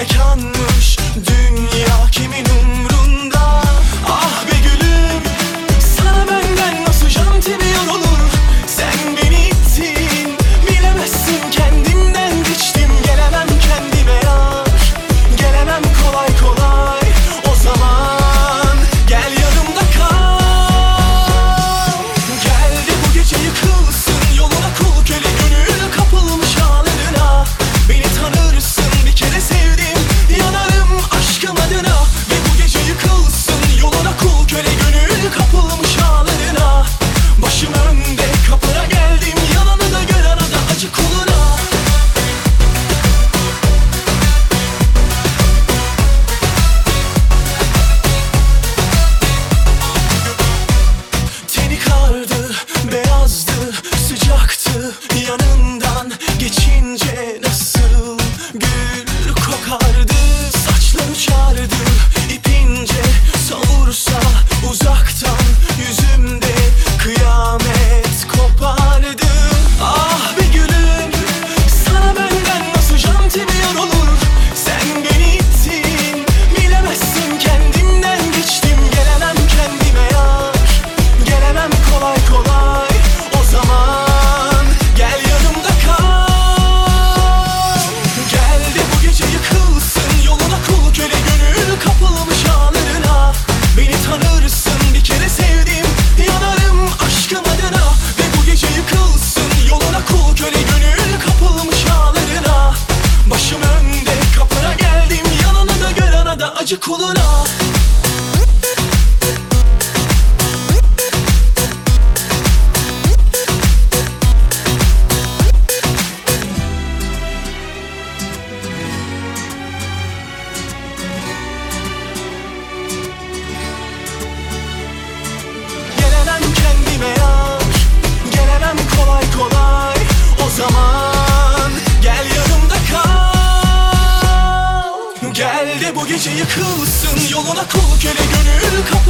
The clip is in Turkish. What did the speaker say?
mekanmış. Dünya kimin umru bu gece yıkılsın Yoluna kul köle gönül kapı